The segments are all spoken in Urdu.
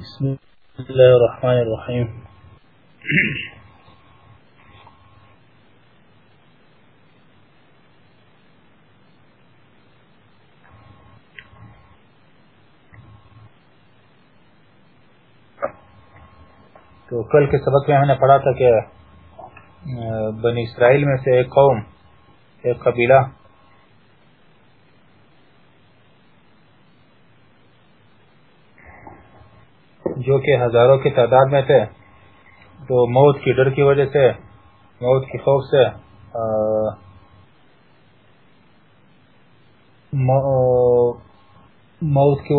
بسم الله الرحمن الرحيم. تو کل کے سبق میں ہم نے پڑھا تھا کہ بنی اسرائیل میں سے ایک قوم، ایک قبیلہ جو کہ ہزاروں کی تعداد میں تھے تو موت کی ڈر کی وجہ سے، موت کی خوف سے موت کی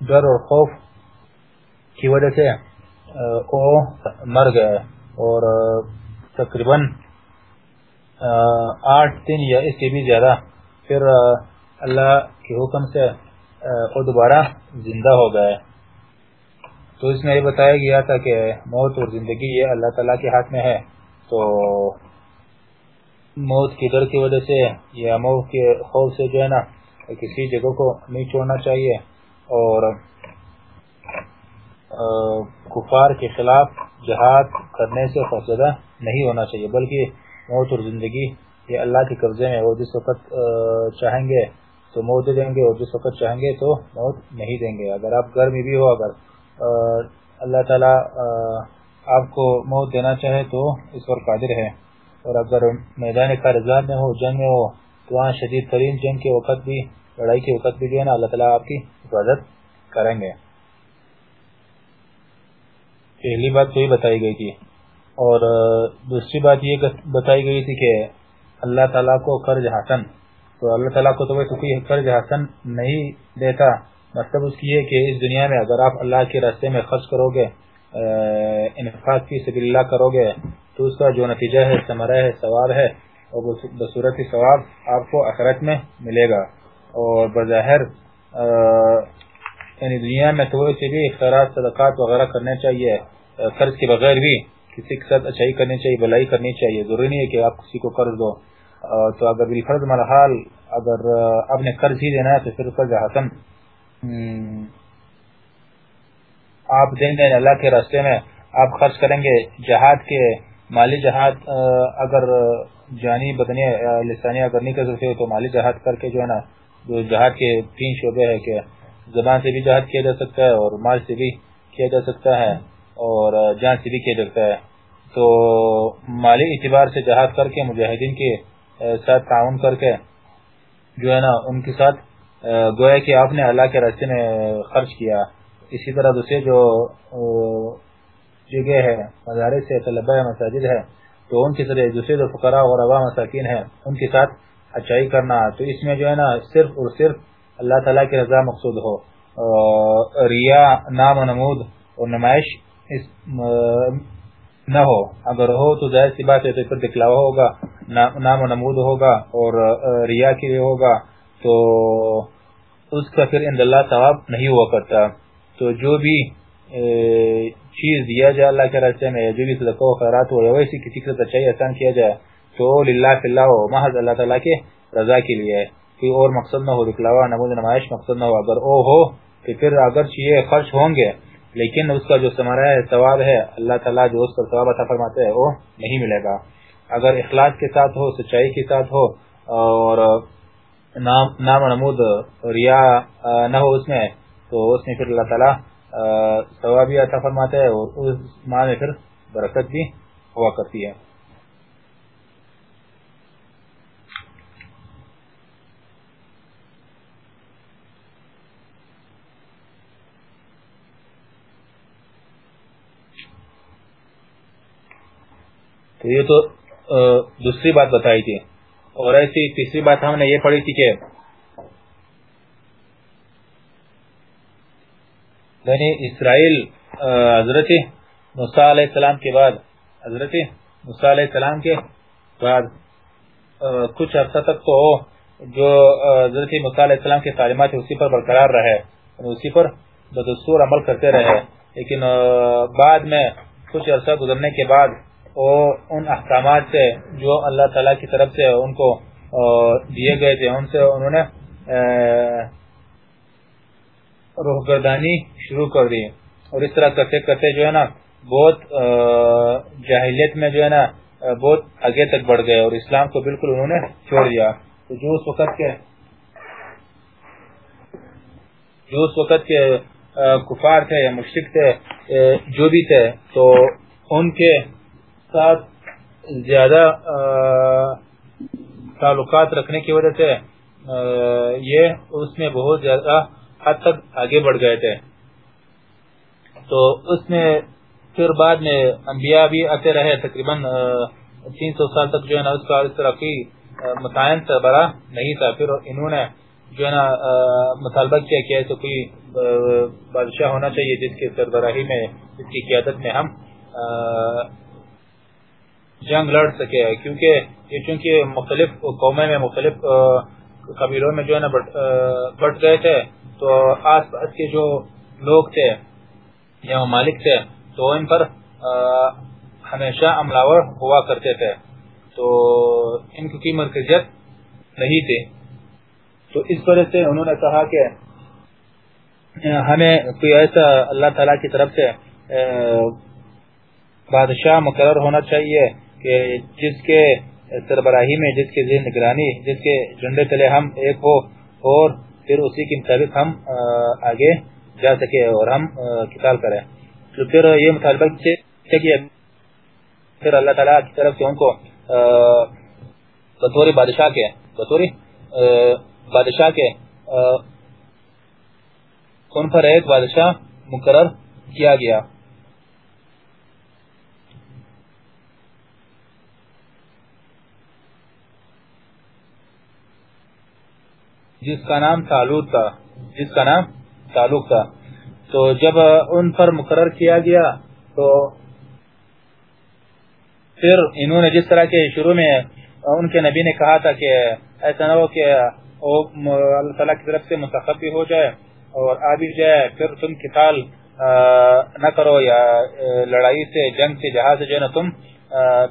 ڈر اور خوف کی وجہ سے وہ مر گئے اور تقریباً آٹھ دن یا اس سے بھی زیادہ پھر اللہ کے حکم سے وہ دوبارہ زندہ ہو گئے۔ تو اس میں یہ بتایا گیا تھا کہ موت اور زندگی یہ اللہ تعالیٰ کے ہاتھ میں ہے۔ تو موت کی در کی وجہ سے یا موت کے خوف سے جو ہے نا، کسی جگہ کو نہیں چھوڑنا چاہیے۔ اور کفار کے خلاف جہاد کرنے سے خوفزدہ نہیں ہونا چاہیے، بلکہ موت اور زندگی یہ اللہ کے قبضے میں وہ جس وقت چاہیں گے تو موت دیں گے، اور جس وقت چاہیں گے تو موت نہیں دیں گے۔ اگر آپ گھر میں بھی ہو، اگر اللہ تعالی آپ کو موت دینا چاہے تو اس پر قادر ہے۔ اور اگر میدان کارزار میں ہو، جنگ میں ہو، تو وہاں شدید ترین جنگ کے وقت بھی، لڑائی کے وقت بھی جو ہے نا، اللہ تعالیٰ آپ کی حفاظت کریں گے۔ پہلی بات تو یہ بتائی گئی تھی۔ اور دوسری بات یہ بتائی گئی تھی کہ اللہ تعالیٰ کو قرض حسن۔ تو اللہ تعالیٰ کو تو کوئی قرض حسن نہیں دیتا۔ مطلب اس کی ہے کہ اس دنیا میں اگر آپ اللہ کے راستے میں خرچ کرو گے انفاق کی سبیل اللہ کرو گے، تو اس کا جو نتیجہ ہے، ثمرہ ہے، ثواب ہے، اور بصورت ثواب آپ کو اخرت میں ملے گا۔ اور بظاہر یعنی دنیا میں تو اسے بھی اختیارات صدقات وغیرہ کرنے چاہیے قرض کے بغیر بھی کسی کے ساتھ اچھائی کرنی چاہیے، بلائی کرنی چاہیے۔ ضروری نہیں ہے کہ آپ کسی کو قرض دو۔ تو اگر بالفرض مرحال اگر آپ نے قرض ہی دینا ہے تو پھر قرض حسن آپ دیں گے اللہ کے راستے میں آپ خرچ کریں گے جہاد کے مالی جہاد اگر جانی بدنی لسانی اگر نہیں کر سکتے تو مالی جہاد کر کے جو ہے نا، جو جہاد کے تین شعبے ہے کہ زبان سے بھی جہاد کیا جا سکتا ہے اور مال سے بھی کیا جا سکتا ہے اور جان سے بھی کیا جا سکتا ہے۔ تو مالی اعتبار سے جہاد کر کے، مجاہدین کے ساتھ تعاون کر کے جو ہے نا، ان کے ساتھ گویا کہ آپ نے اللہ کے راستے میں خرچ کیا۔ اسی طرح دوسرے جو جگہ ہے، مدارس سے طلبہ مساجد ہے، تو ان کی طرح دوسرے جو فقراء اور مساکین ہیں، ان کے ساتھ اچھائی کرنا۔ تو اس میں جو ہے نا، صرف اور صرف اللہ تعالیٰ کی رضا مقصود ہو۔ ریا، نام و نمود اور نمائش اس نہ ہو۔ اگر ہو تو ظاہر سی بات ہے، تو پھر دکھلاوا ہوگا، نام و نمود ہوگا اور ریا کے لیے ہوگا۔ تو اس کا پھر اند اللہ ثواب نہیں ہوا کرتا۔ تو جو بھی چیز دیا جائے، اللہ کے راستے میں جو بھی صدقہ و خیرات ہو یا ویسی کسی کے ساتھ اچھائی احسان کیا جائے، تو للہ فی اللہ ہو محض اللہ تعالیٰ کے رضا کے لیے۔ ہے کوئی اور مقصد نہ ہو دکھلاوا نمود نمائش مقصد نہ ہو۔ اگر او ہو، تو پھر اگر چیئے خرچ ہوں گے، لیکن اس کا جو سمرہ ہے، ثواب ہے، اللہ تعالیٰ جو اس پر ثواب عطا فرماتے ہیں، وہ نہیں ملے گا۔ اگر اخلاص کے ساتھ ہو، سچائی کے ساتھ ہو، اور نام نمود، ریا نہ ہو اس میں، تو اس میں پھر اللہ تعالیٰ ثوابی عطا فرماتا ہے اور اس ماہ میں پھر برکت بھی ہوا کرتی ہے۔ تو یہ تو دوسری بات بتائی تھی۔ اور ایسی تیسری بات ہم نے یہ پڑھی تھی کہ بنی اسرائیل حضرت موسیٰ علیہ السلام کے بعد، حضرت موسیٰ علیہ السلام کے بعد کچھ عرصہ تک تو جو حضرت موسیٰ علیہ السلام کے تعلیمات اسی پر برقرار رہے یعنی اسی پر بدستور عمل کرتے رہے، لیکن بعد میں کچھ عرصہ گزرنے کے بعد ان احکامات سے جو اللہ تعالیٰ کی طرف سے ان کو دیے گئے تھے، ان سے انہوں نے روح گردانی شروع کر دی۔ اور اس طرح کرتے کرتے جو ہے نا، بہت جاہلیت میں جو ہے نا بہت آگے تک بڑھ گئے اور اسلام کو بالکل انہوں نے چھوڑ دیا۔ تو جو اس وقت کے، جو اس وقت کے کفار تھے یا مشرق تھے جو بھی تھے، تو ان کے ساتھ زیادہ تعلقات رکھنے کی وجہ سے یہ اس میں بہت زیادہ حد تک آگے بڑھ گئے تھے۔ تو اس میں پھر بعد میں انبیاء بھی آتے رہے، تقریباً تین سو سال تک جو ہے نا اس کا اس طرح کی متعین بڑا نہیں تھا۔ پھر انہوں نے جو ہے نا مطالبہ کیا کہ ایسا کوئی بادشاہ ہونا چاہیے جس کے سربراہی میں، جس کی قیادت میں ہم جنگ لڑ سکے کیونکہ یہ چونکہ مختلف قومیں میں، مختلف قبیلوں میں جو ہے نا بٹ گئے تھے، تو آس پاس کے جو لوگ تھے یا ممالک تھے، تو ان پر ہمیشہ عملاور ہوا کرتے تھے۔ تو ان کی مرکزیت نہیں تھی۔ تو اس وجہ سے انہوں نے کہا کہ ہمیں کوئی ایسا اللہ تعالی کی طرف سے بادشاہ مقرر ہونا چاہیے۔ کہ جس کے سربراہی میں، جس کے ذہن نگرانی، جس کے جنڈے تلے ہم ایک ہو، اور پھر اسی کے مطابق ہم آگے جا سکے اور ہم کتاب کریں۔ تو پھر یہ مطالبہ کیا پھر اللہ تعالیٰ کی طرف سے ان کو بطور بادشاہ کے، بطور بادشاہ کے ان پر ایک بادشاہ مقرر کیا گیا۔ جس کا نام تعلق تھا، جس کا نام تعلق تھا۔ تو جب ان پر مقرر کیا گیا، تو پھر انہوں نے جس طرح کے شروع میں ان کے نبی نے کہا تھا کہ ایسا نہ ہو کہ اللہ تعالیٰ کی طرف سے منتخب بھی ہو جائے اور آ بھی جائے، پھر تم کتال نہ کرو یا لڑائی سے، جنگ سے جہاز سے جو ہے نا تم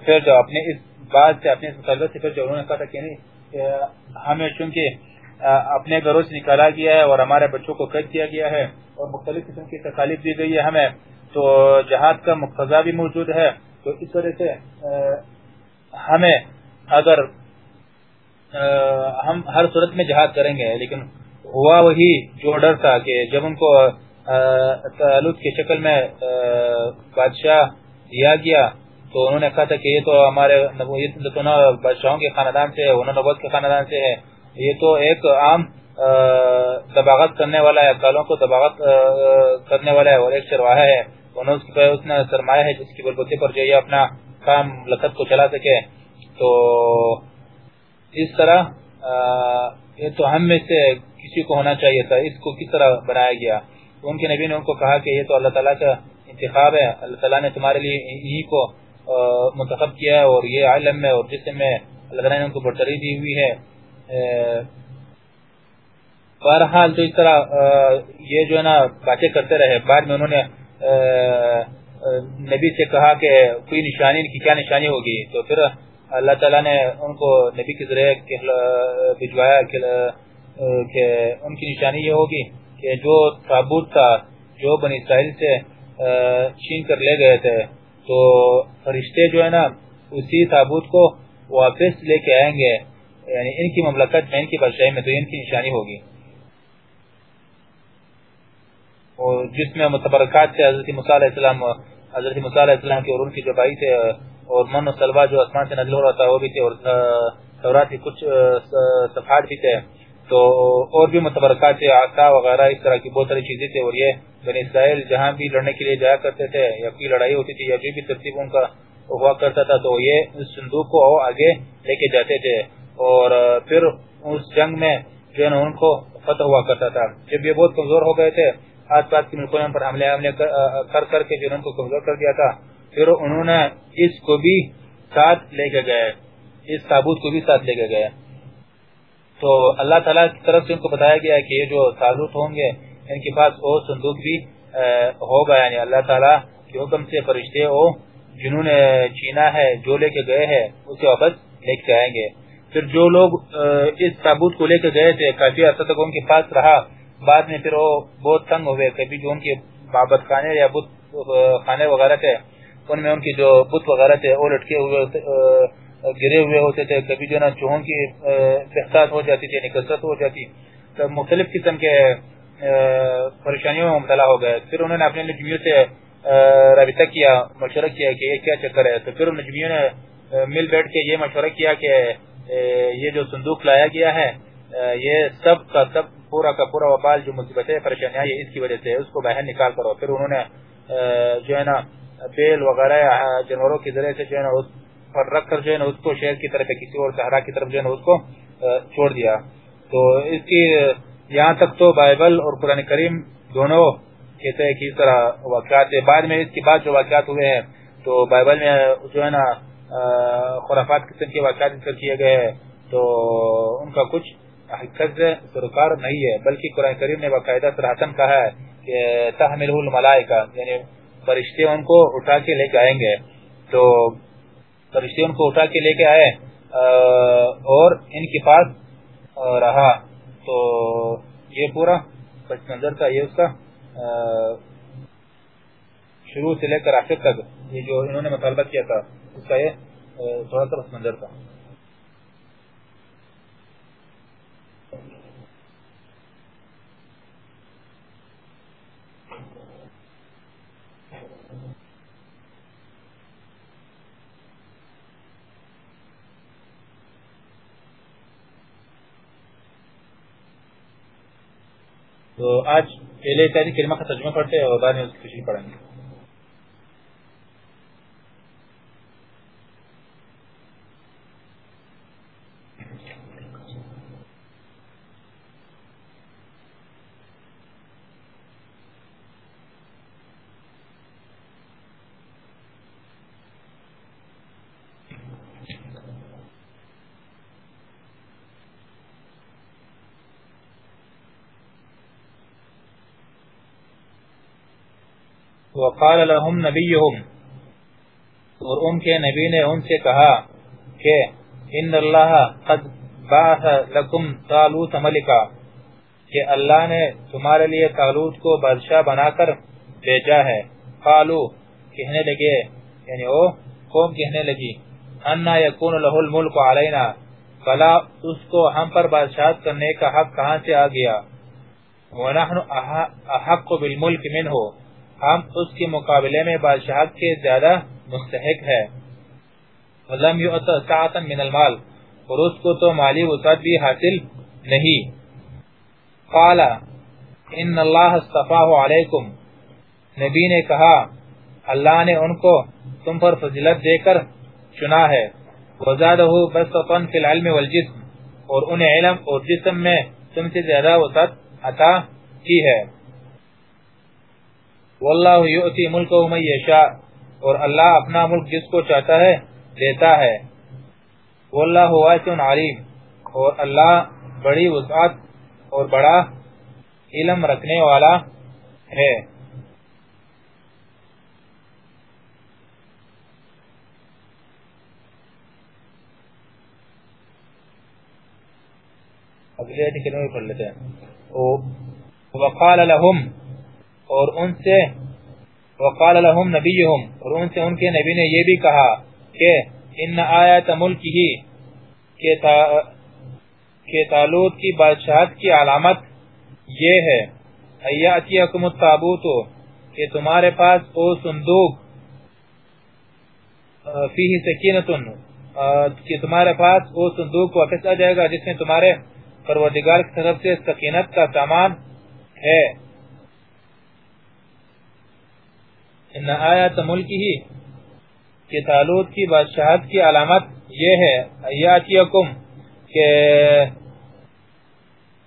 پھر جو اپنے اس بات سے، اپنے سے پھر جو انہوں نے کہا تھا کہ نہیں ہمیں چونکہ اپنے گھروں سے نکالا گیا ہے اور ہمارے بچوں کو قید کیا گیا ہے اور مختلف قسم کی تکالیف دی گئی ہے ہمیں۔ تو جہاد کا مقتضا بھی موجود ہے۔ تو اس وجہ سے ہمیں اگر ہم ہر صورت میں جہاد کریں گے، لیکن ہوا وہی جو ڈر تھا کہ جب ان کو تعلق کی شکل میں بادشاہ دیا گیا، تو انہوں نے کہا تھا کہ یہ تو ہمارے بادشاہوں کے خاندان سے انہوں نبوت کے خاندان سے ہے۔ یہ تو ایک عام دباغت کرنے والا ہے کالوں کو دباغت کرنے والا ہے اور ایک چرواہا ہے۔ اس نے سرمایہ ہے جس کی بلبتی پر جو یہ اپنا کام لقت کو چلا سکے۔ تو اس طرح یہ تو ہم میں سے کسی کو ہونا چاہیے تھا، اس کو کس طرح بنایا گیا؟ ان کے نبی نے ان کو کہا کہ یہ تو اللہ تعالیٰ کا انتخاب ہے، اللہ تعالیٰ نے تمہارے لیے یہی کو منتخب کیا ہے اور یہ علم میں اور جسم میں اللہ تعالیٰ نے ان کو برتری دی ہوئی ہے۔ بہرحال تو اس طرح یہ جو ہے نا، باتیں کرتے رہے۔ بعد میں انہوں نے نبی سے کہا کہ کوئی نشانی، ان کی کیا نشانی ہوگی؟ تو پھر اللہ تعالیٰ نے ان کو نبی کے ذریعے بھجوایا کہ ان کی نشانی یہ ہوگی کہ جو تابوت تھا، جو بنی اسرائیل سے چھین کر لے گئے تھے، تو فرشتے جو ہے نا، اسی تابوت کو واپس لے کے آئیں گے۔ یعنی ان کی مملکت میں، ان کی بادشاہی میں تو ان کی نشانی ہوگی۔ اور جس میں متبرکات سے حضرت موسیٰ علیہ السلام، حضرت موسیٰ علیہ السلام کے اور ان کی جو بھائی تھے، اور من و سلوہ جو اسمان سے نزل ہو رہا تھا، وہ بھی تھے، اور تورات کی کچھ، صفحات بھی تھے۔ تو اور بھی متبرکات سے آقا وغیرہ، اس طرح کی بہت ساری چیزیں تھے اور یہ بنی اسرائیل جہاں بھی لڑنے کے لیے جایا کرتے تھے، یا کوئی لڑائی ہوتی تھی، یا جو بھی ترتیب ان کا ہوا کرتا تھا، تو یہ اس صندوق کو آگے لے کے جاتے تھے۔ اور پھر اس جنگ میں جو ہے نا ان کو فتح ہوا کرتا تھا۔ جب یہ بہت کمزور ہو گئے تھے آس پاس کے ملکوں پر حملے حملے کر کر کے جنہوں کو کمزور کر دیا تھا۔ پھر انہوں نے اس کو بھی ساتھ لے کے گئے۔ اس تابوت کو بھی ساتھ لے کے گئے۔ تو اللہ تعالیٰ کی طرف سے ان کو بتایا گیا کہ یہ جو تابوت ہوں گے، ان کے پاس وہ صندوق بھی ہوگا۔ یعنی اللہ تعالیٰ کے حکم سے فرشتے ہو جنہوں نے چینا ہے، جو لے کے گئے ہیں، اسے واپس لے کے آئیں گے۔ پھر جو لوگ اس تابوت کو لے کے گئے تھے کافی عرصہ تک ان کے پاس رہا، بعد میں پھر وہ بہت تنگ ہوئے، کبھی جو ان کے معبد خانے یا بت خانے وغیرہ تھے، ان میں ان کی جو بت وغیرہ تھے، وہ لٹکے ہوئے گرے ہوئے ہوتے تھے، کبھی جو نا چوہوں کی بحثات ہو جاتی تھی نکست ہو جاتی، تو مختلف قسم کے پریشانیوں میں مبتلا ہو گئے۔ پھر انہوں نے اپنے نجمیوں سے رابطہ کیا، مشورہ کیا کہ یہ کیا چکر ہے، تو پھر نجمیوں نے مل بیٹھ کے یہ مشورہ کیا کہ یہ جو صندوق لایا گیا ہے یہ سب کا سب، پورا کا پورا وبال جو مصیبتیں، پریشانیاں، یہ اس کی وجہ سے اس کو باہر نکال کرو۔ پھر انہوں نے جو ہے نا، بیل وغیرہ جانوروں کے ذریعے سے جو ہے نا، اس پر رکھ کر جو ہے نا، اس کو شہر کی طرف کسی اور صحرا کی طرف جو ہے نا، اس کو چھوڑ دیا۔ تو اس کی، یہاں تک تو بائبل اور قرآن کریم دونوں کہتے ہیں کہ اس طرح واقعات بعد میں اس کے بعد جو واقعات ہوئے ہیں، تو بائبل میں جو ہے نا خرافات قسم کے واقعات ذکر کیے گئے ہیں، تو ان کا کچھ حقیقت سرکار نہیں ہے، بلکہ قرآن کریم نے باقاعدہ سراہتن کہا ہے کہ تحمل الملائکہ یعنی فرشتے ان کو اٹھا کے لے کے آئیں گے۔ تو فرشتے ان کو اٹھا کے لے کے آئے اور ان کے پاس رہا۔ تو یہ پورا پس منظر تھا، یہ اس کا شروع سے لے کر آخر تک، یہ جو انہوں نے مطالبہ کیا تھا۔ اس کا یہ تھوڑا سا پس منظر تھا۔ تو آج پہلے تعداد کلمہ کا ترجمہ پڑھتے ہیں اور بعد میں اس کی تشریح پڑھیں گے۔ وقال لهم نبيهم. اور ان کے نبی نے ان سے کہا کہ ان اللہ قد باث لکم طالوت ملکا، کہ اللہ نے تمہارے لیے طالوت کو بادشاہ بنا کر بھیجا ہے۔ قالو، کہنے لگے یعنی او قوم کہنے لگی، انا یکون له الملک علینا، فلا، اس کو ہم پر بادشاہت کرنے کا حق کہاں سے آ گیا؟ ونحن احق بالملک منه ہم اس کے مقابلے میں بادشاہت کے زیادہ مستحق ہے ولم ساعتا من المال، اور اس کو تو مالی وسعت بھی حاصل نہیں۔ قال، ان اللہ اصطفاه علیکم۔ نبی نے کہا، اللہ نے ان کو تم پر فضیلت دے کر چنا ہے۔ وزادہ بسطا فی العلم والجسم، اور انہیں علم اور جسم میں تم سے زیادہ وسعت عطا کی ہے۔ واللہ یؤتی ملک من یشاء، اور اللہ اپنا ملک جس کو چاہتا ہے دیتا ہے۔ واللہ واسع علیم، اور اللہ بڑی وسعت اور بڑا علم رکھنے والا ہے۔ اگلے کلمے پڑھ لیتے ہیں۔ وقال لهم اور ان سے وقال لهم نبیهم اور ان سے ان کے نبی نے یہ بھی کہا کہ ان آیات ملک ہی کہ تالوت کی بادشاہت کی علامت یہ ہے۔ ایاتیکم التابوت، کہ تمہارے پاس او صندوق فیہ سکینتن کہ تمہارے پاس او صندوق واپس آ جائے گا جس میں تمہارے پروردگار کی طرف سے سکینت کا سامان ہے۔ ان آیات ملکی ہی کہ تالوت کی بادشاہت کی علامت یہ ہے، ایاتیکم، کہ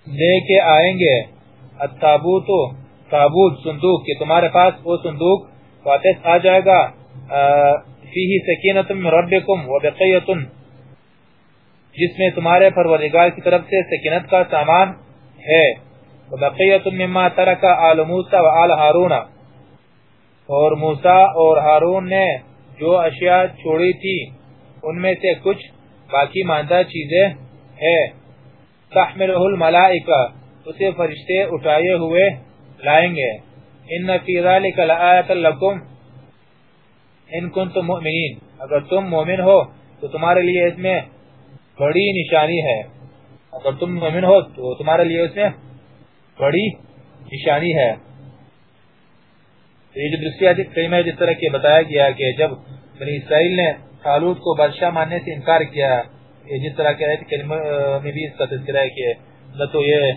لے کے آئیں گے۔ التابوت تابوت، صندوق، کہ تمہارے پاس وہ صندوق واپس آ جائے گا۔ فیہی سکینت من ربکم و بقیت جس میں تمہارے پروردگار کی طرف سے سکینت کا سامان ہے۔ و بقیت مما ترک آل موسیٰ و آل حارونہ اور موسا اور ہارون نے جو اشیاء چھوڑی تھی، ان میں سے کچھ باقی ماندہ چیزیں ہیں۔ تحملہ الملائکہ، اسے فرشتے اٹھائے ہوئے لائیں گے۔ ان فی ذلک لآیت لکم۔ ان کنتم مؤمنین، اگر تم مومن ہو، تو تمہارے لیے اس میں بڑی نشانی ہے۔ اگر تم مومن ہو، تو تمہارے لیے اس میں بڑی نشانی ہے۔ یہ جو دوسری حدیث کریمہ ہے، جس طرح کہ بتایا گیا کہ جب بنی اسرائیل نے خالود کو بادشاہ ماننے سے انکار کیا جس طرح کہ آیت کریمہ میں بھی اس کا تذکرہ ہے کہ نہ تو یہ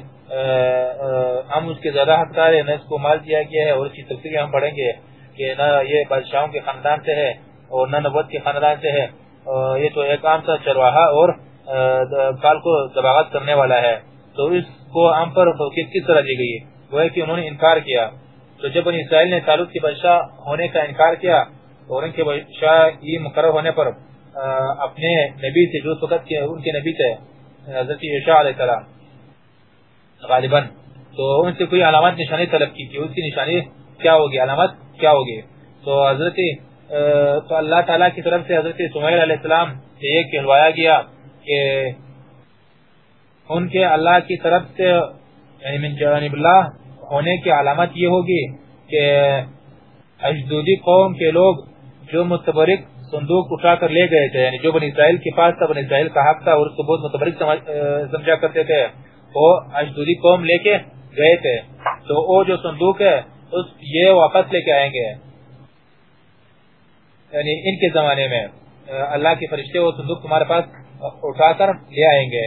ہم اس کے زیادہ حقدار ہیں، نہ اس کو مال دیا گیا ہے اور اس کی تفصیل ہم پڑھیں گے کہ نہ یہ بادشاہوں کے خاندان سے ہے اور نہ نبوت کے خاندان سے ہے۔ یہ تو ایک عام سا چرواہا اور کال کو دباغت کرنے والا ہے۔ تو اس کو ہم پر کس طرح دی گئی؟ وہ ہے کہ انہوں نے انکار کیا۔ تو جب بنی اسرائیل نے تعلق کی بادشاہ ہونے کا انکار کیا اور ان کے بادشاہ یہ مقرر ہونے پر اپنے نبی سے جو وقت کے ان کے نبی تھے حضرت عشاء علیہ السلام، غالباً۔ تو ان سے کوئی علامت نشانی طلب کی کہ اس کی نشانی کیا ہوگی علامت کیا ہوگی۔ تو حضرت تو اللہ تعالیٰ کی طرف سے حضرت سمیل علیہ السلام سے یہ کہلوایا گیا کہ ان کے اللہ کی طرف سے یعنی من جانب اللہ ہونے کی علامت یہ ہوگی کہ اجدودی قوم کے لوگ جو متبرک صندوق اٹھا کر لے گئے تھے یعنی جو بن اسرائیل کے پاس تھا بن اسرائیل کا حق تھا، اور اس کو بہت متبرک سمجھا کرتے تھے، وہ اجدودی قوم لے کے گئے تھے۔ تو وہ جو صندوق ہے، اس یہ واپس لے کے آئیں گے۔ یعنی ان کے زمانے میں اللہ کے فرشتے وہ صندوق تمہارے پاس اٹھا کر لے آئیں گے۔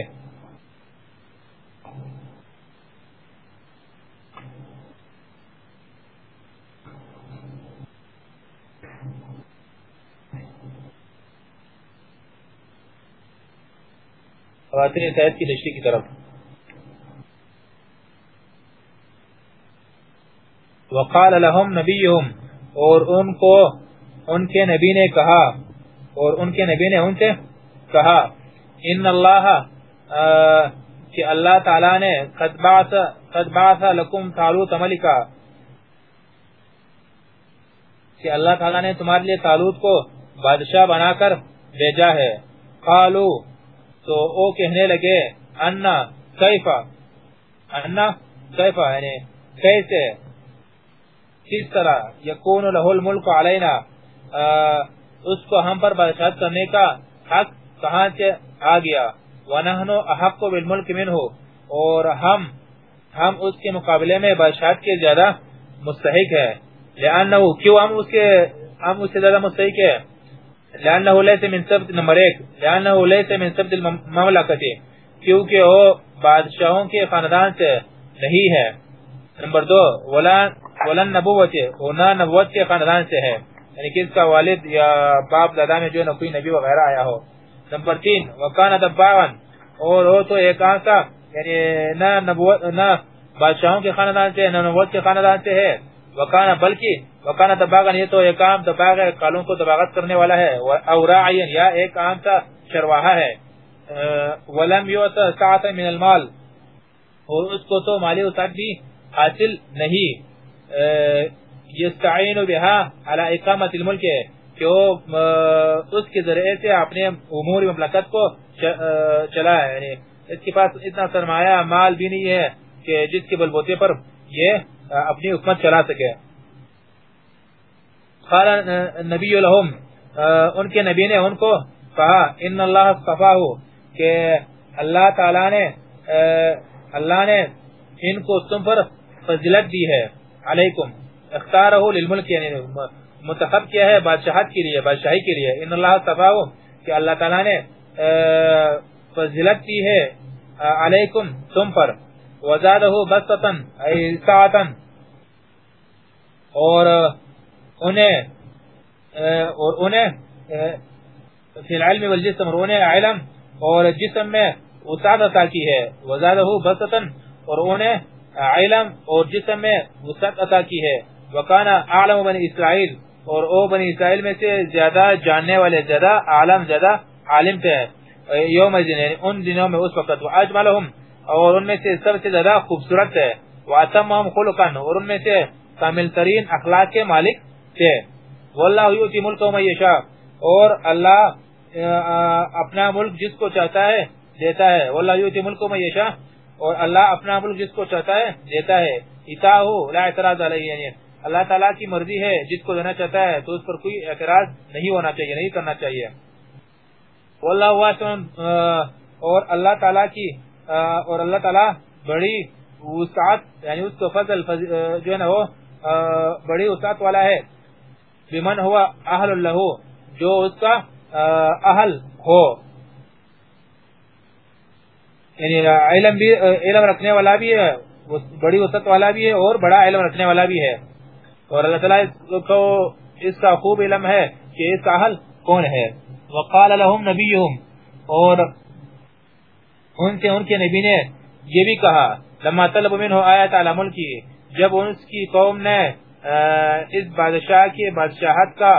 خواتین صحت کی تشریح کی طرف۔ وقال لهم نبیهم اور ان کو ان کے نبی نے کہا، اور ان کے نبی نے ان سے کہا، ان اللہ کہ اللہ تعالی نے قد بعث قد بعث لكم طالوت ملکا۔ کہ اللہ تعالی نے تمہارے لیے طالوت کو بادشاہ بنا کر بھیجا ہے۔ قالو تو او کہنے لگے، انا کیفا انا کیفا یعنی کیسے؟ کس طرح؟ یکون له الملک علینا۔ اس کو ہم پر بادشاہت کرنے کا حق کہاں سے آ گیا؟ ونحن احق بالملک منه۔ اور ہم ہم اس کے مقابلے میں بادشاہت کے زیادہ مستحق ہے لانه کیوں ہم اس کے، ہم اس سے زیادہ مستحق ہے لانه ليس من سبت نمبر 1 لانه ليس من سبت المملکت کیونکہ وہ بادشاہوں کے خاندان سے نہیں ہے. نمبر 2 ولان ولن نبوت وہ نہ نبوت کے خاندان سے ہے. یعنی کہ اس کا والد یا باپ، دادا میں جو نہ کوئی نبی وغیرہ آیا ہو. نمبر 3 وکان دباغن اور وہ تو ایک آنسا یعنی نہ نبوت، نہ بادشاہوں کے خاندان سے، نہ نبوت کے خاندان سے ہے. وکانا بلکہ وکانا دباغن یہ تو ایک عام دباغ ہے، کالوں کو دباغت کرنے والا ہے۔ او راعین، یا ایک عام سا شرواہا ہے۔ ولم یوت ساعت من المال۔ اور اس کو تو مالی اتاق بھی حاصل نہیں۔ یستعین بها على اقامت الملک کہ وہ اس کے ذریعے سے اپنے امور مملکت کو چلا ہے۔ یعنی اس کے پاس اتنا سرمایہ، مال بھی نہیں ہے کہ جس کے بلبوتے پر یہ اپنی حکمت چلا سکے۔ قال نبی لهم ان کے نبی نے ان کو کہا، ان اللہ صفاہ کہ اللہ تعالی نے اللہ نے ان کو تم پر فضلت دی ہے، علیکم اختارہ للملک یعنی منتخب کیا ہے، بادشاہت کے لیے، بادشاہی کے لیے، ان اللہ صفاہ کہ اللہ تعالی نے فضلت دی ہے علیکم، تم پر وزادہ بسطن، ای، ساعتن، اور انہیں اور انہیں فی العلم والجسم، اور انہیں علم، اور جسم میں وسعت عطا کی ہے۔ وزادہ بسطن، اور انہیں علم اور جسم میں وسعت عطا کی ہے۔ وکانا اعلم بنی اسرائیل، اور او بنی اسرائیل میں سے زیادہ جاننے والے، زیادہ عالم زیادہ عالم تھے۔ یوم دن یعنی ان دنوں میں، اس وقت۔ واجملهم اور ان میں سے سب سے زیادہ خوبصورت ہے واتمهم خلقا، اور ان میں سے کامل ترین اخلاق کے مالک تھے واللہ یؤتی ملک من اور اللہ اپنا ملک جس کو چاہتا ہے دیتا ہے۔ واللہ یؤتی ملک من اور اللہ اپنا ملک جس کو چاہتا ہے دیتا ہے۔ اتاہو لا اعتراض علیہ یعنی اللہ تعالیٰ کی مرضی ہے جس کو دینا چاہتا ہے تو اس پر کوئی اعتراض نہیں ہونا چاہیے، نہیں کرنا چاہیے۔ اور اللہ تعالیٰ کی اور اللہ تعالیٰ بڑی وسعت یعنی اس کو فضل جو ہے نا وہ بڑی وسعت والا ہے۔ بمن ہوا اہل اللہ جو اس کا اہل ہو۔ یعنی علم بھی علم رکھنے والا بھی ہے بڑی وسط والا بھی ہے اور بڑا علم رکھنے والا بھی ہے۔ اور اللہ تعالیٰ کو، اس کا خوب علم ہے کہ اس کا حل کون ہے۔ وقال لهم نبیهم اور ان سے، ان کے نبی نے یہ بھی کہا، لما طلب منه آیت على ملکی جب اس کی قوم نے اس بادشاہ کی بادشاہت کا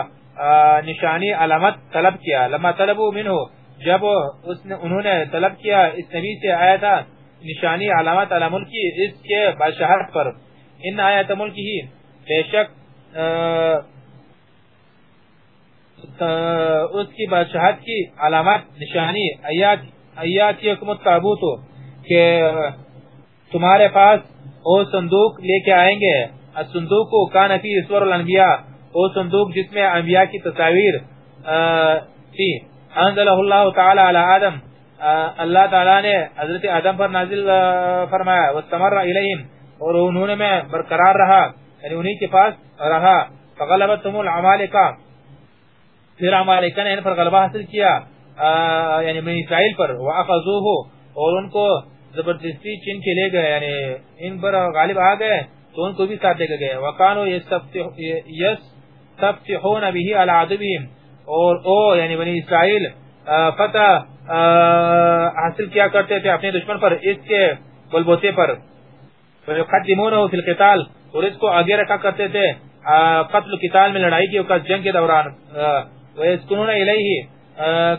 نشانی علامت طلب کیا، لما طلبوا منه، جب اس نے، انہوں نے طلب کیا، اس نبی سے آیا تھا، نشانی علامت على ملکی اس کے بادشاہت پر، ان آیت ملکی ہی، بے شک اس کی بادشاہت کی علامات نشانی ایات کی حکمت تابوت ہو کہ تمہارے پاس وہ صندوق لے کے آئیں گے صندوق کو کانفی اسور الانبیاء وہ صندوق جس میں انبیاء کی تصاویر تھی۔ انزلہ اللہ تعالی علی آدم۔ اللہ تعالی نے حضرت آدم پر نازل فرمایا، واستمر الیہم اور انہوں نے برقرار رہا یعنی انہی کے پاس رہا۔ فغلبتهم العمالقہ۔ پھر عمالقہ نے ان پر غلبہ حاصل کیا یعنی من اسرائیل پر۔ واخذوه اور ان کو زبردستی چن کے لے گئے یعنی ان پر غالب آ گئے۔ تو ان کو بھی ساتھ لے کے گئے۔ وکانو یس یستفتحون به على عدوهم۔ اور او یعنی بنی اسرائیل فتح حاصل کیا کرتے تھے اپنے دشمن پر، اس کے بلبوتے پر۔ فیقدمونه فی القتال۔ اور اس کو آگے رکھا کرتے تھے قتل قتال میں لڑائی کی اوقات جنگ کے دوران۔ ویسکنون الیہ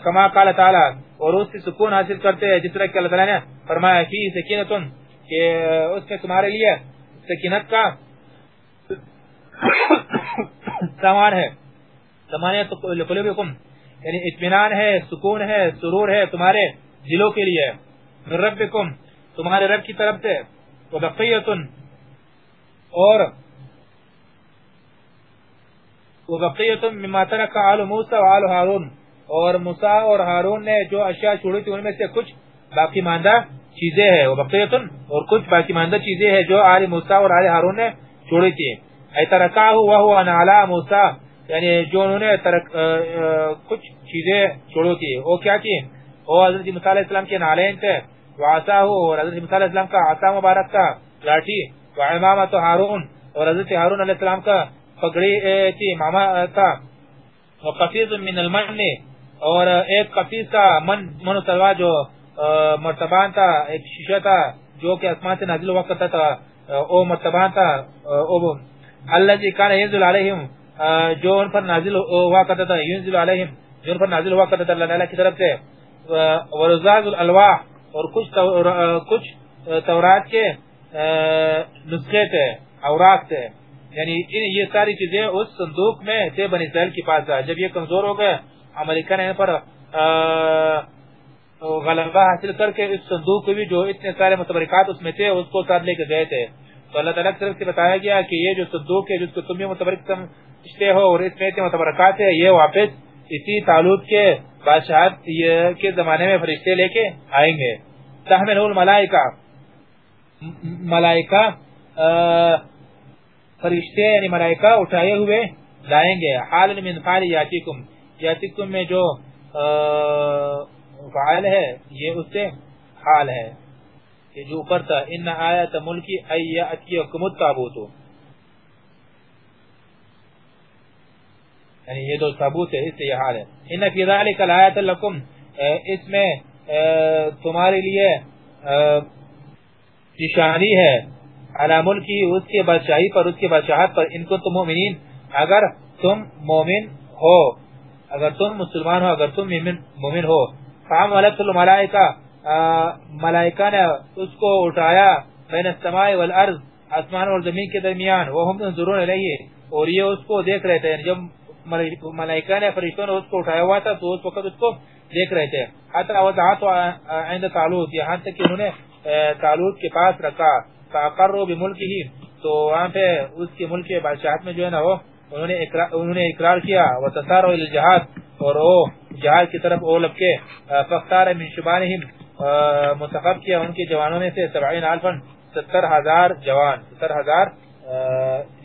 کما قال تعالی۔ اور اس سے سکون حاصل کرتے ہیں، جس طرح کہ اللہ تعالی نے فرمایا فی سکینتن کہ اس میں تمہارے لیے سکینت کا سامان ہے۔ سمانیت لقلوبکم یعنی اطمینان ہے، سکون ہے، سرور ہے تمہارے دلوں کے لیے۔ ربکم۔ تمہارے رب کی طرف سے۔ وبقیتن۔ اور وبقیتن مما ترک آل موسیٰ و آل حارون اور موسیٰ اور حارون نے جو اشیاء چھوڑی تھی ان میں سے کچھ باقی ماندہ۔ چیزیں ہیں وبقیتن اور کچھ باقی ماندہ چیزیں ہیں جو آل موسیٰ اور آل حارون نے چھوڑی تھی ایترکاہو وہو انعلا موسیٰ یعنی جو انہوں نے ترک کچھ چیزیں چھوڑو تھی وہ کیا کی وہ حضرت موسیٰ علیہ السلام کے نالین تھے۔ وعصاہو اور حضرت موسیٰ علیہ السلام کا عصا مبارک تھا، لاٹھی۔ وعمامت حارون اور حضرت حارون علیہ السلام کا پگڑی تھی، ماما تھا۔ وقفیز من المن، اور ایک قفیز تھا، من منو سلوا جو مرتبان تھا ایک شیشہ تھا جو کہ اسمان سے نازل ہوا کرتا تھا۔ او مرتبان تھا او اللہ جی کانا ینزل علیہم جو ان پر نازل ہوا کرتا تھا۔ ینزل علیہم، جو ان پر نازل ہوا کرتا تھا اللہ تعالیٰ کی طرف سے۔ ورزاز الالواح، اور کچھ کچھ تورات کے نسخے تھے، اوراق تھے۔ یعنی یہ ساری چیزیں اس صندوق میں تھے، بنی اسرائیل کے پاس۔ جب یہ کمزور ہو گئے، امریکہ نے ان پر غلبہ حاصل کر کے اس صندوق کو بھی جو اتنے سارے متبرکات اس میں تھے، اس کو ساتھ لے کے گئے تھے۔ تو اللہ تعالیٰ کی طرف سے بتایا گیا کہ یہ جو صندوق ہے، جس کو تم بھی متبرک سمجھتے ہو اور اس میں اتنے متبرکات ہے یہ واپس اسی تعلق کے بادشاہت کے زمانے میں فرشتے لے کے آئیں گے۔ تحمل الملائکہ۔ ملائکہ فرشتے یعنی ملائکہ اٹھائے ہوئے لائیں گے۔ حال من فعل یاتیکم یاتیکم میں جو فعال ہے، یہ اس سے حال ہے کہ جو اوپر تھا ان آیت ملکی ایاتیکم التابوت. یعنی یہ دو ثابوت ہے، اس سے یہ حال ہے۔ ان فی ذلک الایات لکم اس میں تمہارے لیے نشانی ہے۔ علی ملکی اس کے بادشاہی پر، اس کے بادشاہت پر۔ ان کو تم مومنین اگر تم مومن ہو، اگر تم مسلمان ہو، اگر تم مومن ہو فام ولکت الملائکہ ملائکہ نے اس کو اٹھایا، بین السماء والارض، آسمان اور زمین کے درمیان وہ ہم ضرور علیہ اور یہ اس کو دیکھ رہے تھے یعنی جب ملائکہ نے فرشتوں نے اس کو اٹھایا ہوا تھا، تو اس وقت اس کو دیکھ رہے تھے۔ حتی وضعات عند تعلوت یہاں تک کہ انہوں نے تعلوت کے پاس رکھا فاقروا بملکه تو وہاں پہ اس کے ملک بادشاہت میں جو ہے نا وہ انہوں نے اقرار, انہوں نے اقرار کیا وہ الجہاد اور وہ جہاد کی طرف او لب فختار من شبانہم منتخب کیا ان کے جوانوں میں سے سبعین الفن ستر ہزار جوان ستر ہزار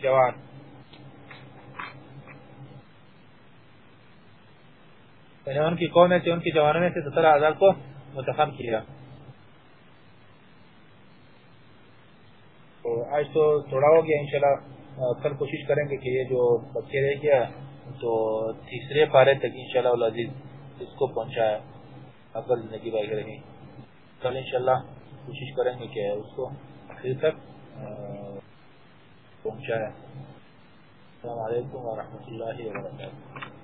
جوان۔ یعنی ان کی قوم میں سے ان کی جوانوں میں سے سترہ ہزار کو منتخب کیا۔ تو آج تو تھوڑا ہو گیا انشاءاللہ۔ کل کوشش کریں گے کہ یہ جو بچے رہ گیا تو تیسرے پارے تک انشاءاللہ العزیز اس کو پہنچایا اگر زندگی باقی رہی کل انشاءاللہ کوشش کریں گے کہ اس کو آخر تک پہنچایا السلام علیکم ورحمۃ اللہ وبرکاتہ۔